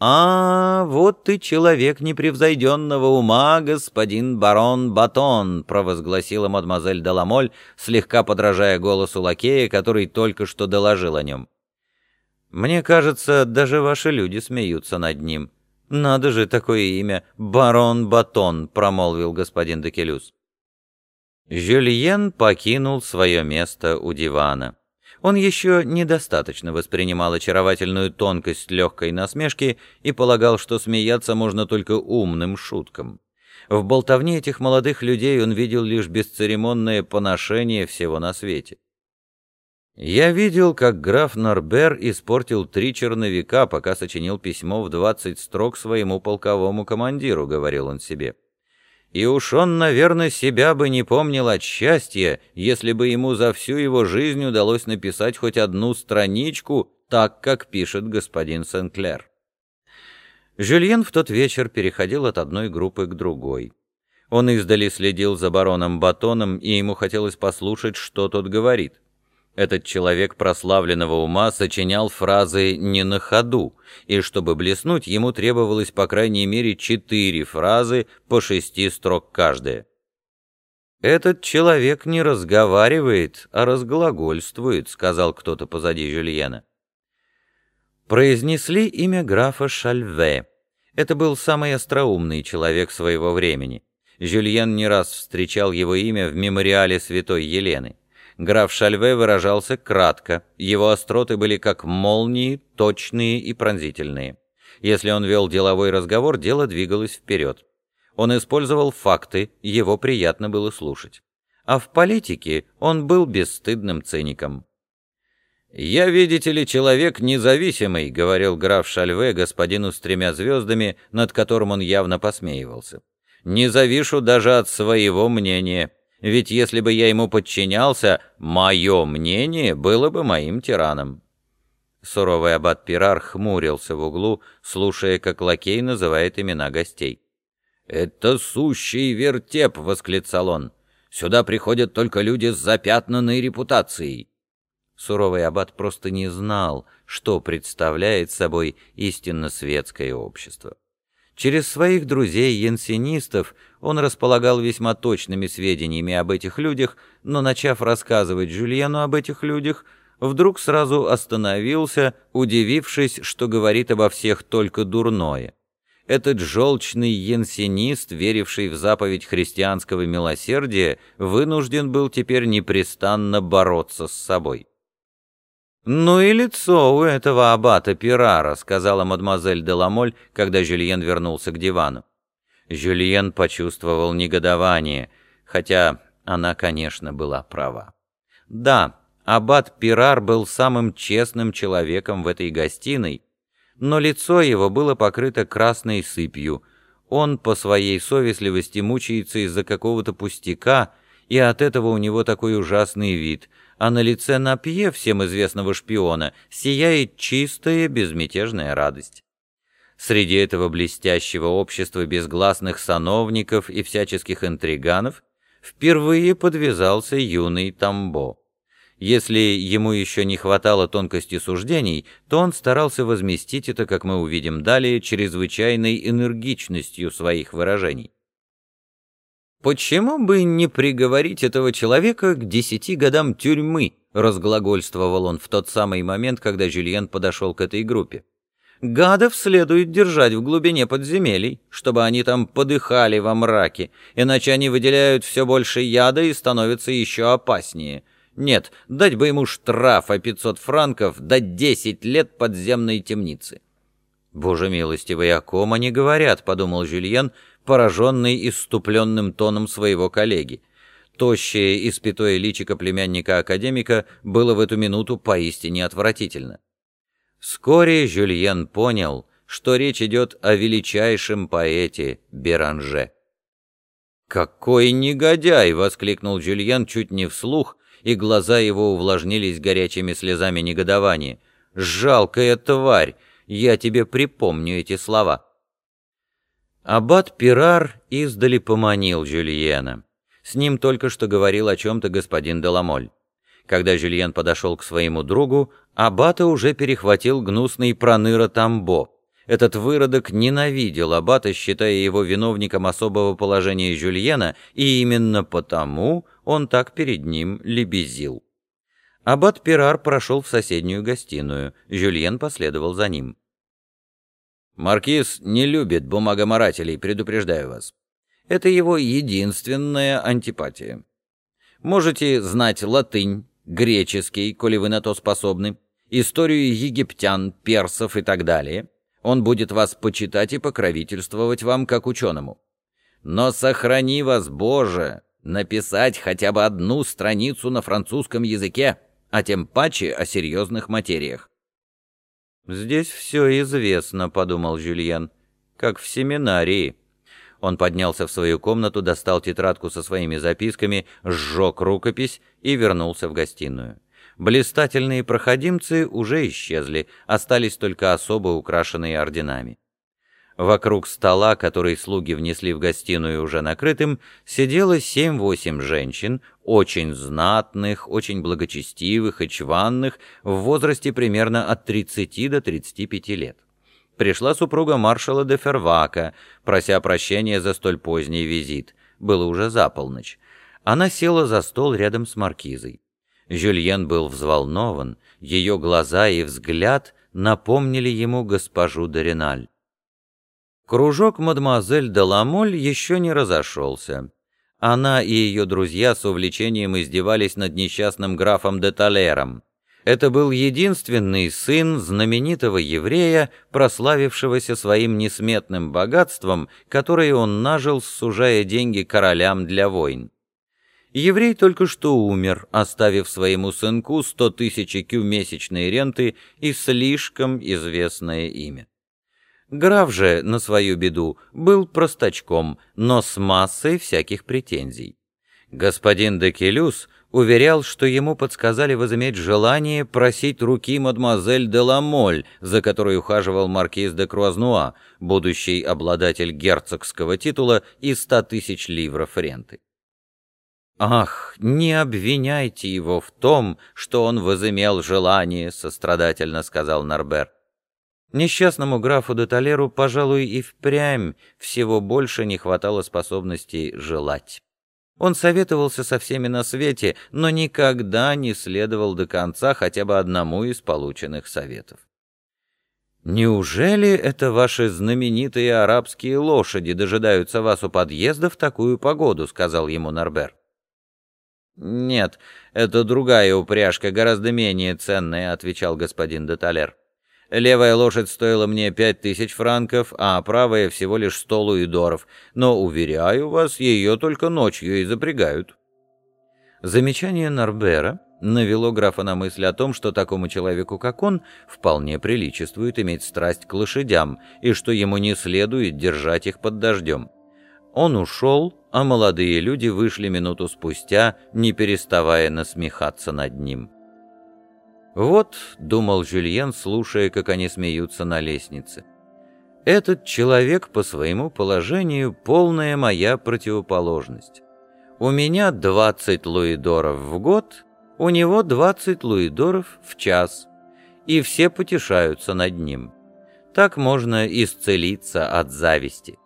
«А, вот ты человек непревзойденного ума, господин барон Батон», провозгласила мадемуазель Деламоль, слегка подражая голосу лакея, который только что доложил о нем. «Мне кажется, даже ваши люди смеются над ним. Надо же такое имя, барон Батон», промолвил господин Декелюс. Жюльен покинул свое место у дивана. Он еще недостаточно воспринимал очаровательную тонкость легкой насмешки и полагал, что смеяться можно только умным шуткам. В болтовне этих молодых людей он видел лишь бесцеремонное поношение всего на свете. Я видел, как граф Норбер испортил три черновика, пока сочинил письмо в двадцать строк своему полковому командиру, говорил он себе. И уж он, наверное, себя бы не помнил от счастья, если бы ему за всю его жизнь удалось написать хоть одну страничку, так, как пишет господин Сенклер. Жюльен в тот вечер переходил от одной группы к другой. Он издали следил за бароном Батоном, и ему хотелось послушать, что тот говорит. Этот человек прославленного ума сочинял фразы не на ходу, и чтобы блеснуть, ему требовалось по крайней мере четыре фразы по шести строк каждая. «Этот человек не разговаривает, а разглагольствует», — сказал кто-то позади Жюльена. Произнесли имя графа Шальве. Это был самый остроумный человек своего времени. Жюльен не раз встречал его имя в мемориале святой Елены. Граф Шальве выражался кратко, его остроты были как молнии, точные и пронзительные. Если он вел деловой разговор, дело двигалось вперед. Он использовал факты, его приятно было слушать. А в политике он был бесстыдным циником. «Я, видите ли, человек независимый», — говорил граф Шальве господину с тремя звездами, над которым он явно посмеивался. «Не завишу даже от своего мнения. Ведь если бы я ему подчинялся, мое мнение было бы моим тираном. Суровый аббат Пирар хмурился в углу, слушая, как лакей называет имена гостей. «Это сущий вертеп!» — восклицал он. «Сюда приходят только люди с запятнанной репутацией». Суровый аббат просто не знал, что представляет собой истинно светское общество. Через своих друзей-янсенистов он располагал весьма точными сведениями об этих людях, но, начав рассказывать Жюльену об этих людях, вдруг сразу остановился, удивившись, что говорит обо всех только дурное. Этот желчный янсенист, веривший в заповедь христианского милосердия, вынужден был теперь непрестанно бороться с собой. «Ну и лицо у этого аббата Пирара», — сказала мадемуазель Деламоль, когда Жюльен вернулся к дивану. Жюльен почувствовал негодование, хотя она, конечно, была права. Да, аббат Пирар был самым честным человеком в этой гостиной, но лицо его было покрыто красной сыпью. Он по своей совестливости мучается из-за какого-то пустяка, и от этого у него такой ужасный вид — а на лице Напье, всем известного шпиона, сияет чистая безмятежная радость. Среди этого блестящего общества безгласных сановников и всяческих интриганов впервые подвязался юный Тамбо. Если ему еще не хватало тонкости суждений, то он старался возместить это, как мы увидим далее, чрезвычайной энергичностью своих выражений. «Почему бы не приговорить этого человека к десяти годам тюрьмы?» — разглагольствовал он в тот самый момент, когда Жюльен подошел к этой группе. «Гадов следует держать в глубине подземелий, чтобы они там подыхали во мраке, иначе они выделяют все больше яда и становятся еще опаснее. Нет, дать бы ему штраф о 500 франков до 10 лет подземной темницы». «Боже милостивый, о ком они говорят?» — подумал Жюльен, пораженный иступленным тоном своего коллеги. Тощее испятое личико племянника-академика было в эту минуту поистине отвратительно. Вскоре Жюльен понял, что речь идет о величайшем поэте Беранже. «Какой негодяй!» — воскликнул Жюльен чуть не вслух, и глаза его увлажнились горячими слезами негодования. «Жалкая тварь! Я тебе припомню эти слова!» Аббат Пирар издали поманил Жюльена. С ним только что говорил о чем-то господин Деламоль. Когда Жюльен подошел к своему другу, Аббата уже перехватил гнусный проныра Тамбо. Этот выродок ненавидел аббата, считая его виновником особого положения Жюльена, и именно потому он так перед ним лебезил. Аббат Пирар прошел в соседнюю гостиную, Жюльен последовал за ним. «Маркиз не любит бумагоморателей, предупреждаю вас. Это его единственная антипатия. Можете знать латынь, греческий, коли вы на то способны, историю египтян, персов и так далее. Он будет вас почитать и покровительствовать вам как ученому. Но сохрани вас, Боже, написать хотя бы одну страницу на французском языке, а тем паче о серьезных материях. «Здесь все известно», — подумал Жюльен, — «как в семинарии». Он поднялся в свою комнату, достал тетрадку со своими записками, сжег рукопись и вернулся в гостиную. Блистательные проходимцы уже исчезли, остались только особо украшенные орденами. Вокруг стола, который слуги внесли в гостиную уже накрытым, сидело семь-восемь женщин, очень знатных, очень благочестивых и чванных, в возрасте примерно от 30 до 35 лет пришла супруга маршала де Фервака, прося прощения за столь поздний визит. Было уже за полночь. Она села за стол рядом с маркизой. Жюльен был взволнован, ее глаза и взгляд напомнили ему госпожу Дориналь. Кружок мадемуазель де Ламоль еще не разошелся. Она и ее друзья с увлечением издевались над несчастным графом де Талером. Это был единственный сын знаменитого еврея, прославившегося своим несметным богатством, которое он нажил, сужая деньги королям для войн. Еврей только что умер, оставив своему сынку сто тысяч кю месячной ренты и слишком известное имя. Граф же, на свою беду, был простачком, но с массой всяких претензий. Господин Декелюс уверял, что ему подсказали возыметь желание просить руки мадемуазель де Ламоль, за которой ухаживал маркиз де Круазнуа, будущий обладатель герцогского титула и ста тысяч ливров ренты. «Ах, не обвиняйте его в том, что он возымел желание», — сострадательно сказал Нарбер. Несчастному графу де Толеру, пожалуй, и впрямь всего больше не хватало способностей желать. Он советовался со всеми на свете, но никогда не следовал до конца хотя бы одному из полученных советов. «Неужели это ваши знаменитые арабские лошади дожидаются вас у подъезда в такую погоду?» — сказал ему Нарбер. «Нет, это другая упряжка, гораздо менее ценная», — отвечал господин де Талер. Левая лошадь стоила мне пять тысяч франков, а правая всего лишь сто луидоров, но, уверяю вас, ее только ночью и запрягают». Замечание Нарбера навело графа на мысль о том, что такому человеку, как он, вполне приличествует иметь страсть к лошадям, и что ему не следует держать их под дождем. Он ушел, а молодые люди вышли минуту спустя, не переставая насмехаться над ним. «Вот», — думал Жюльен, слушая, как они смеются на лестнице, — «этот человек по своему положению полная моя противоположность. У меня 20 луидоров в год, у него 20 луидоров в час, и все потешаются над ним. Так можно исцелиться от зависти».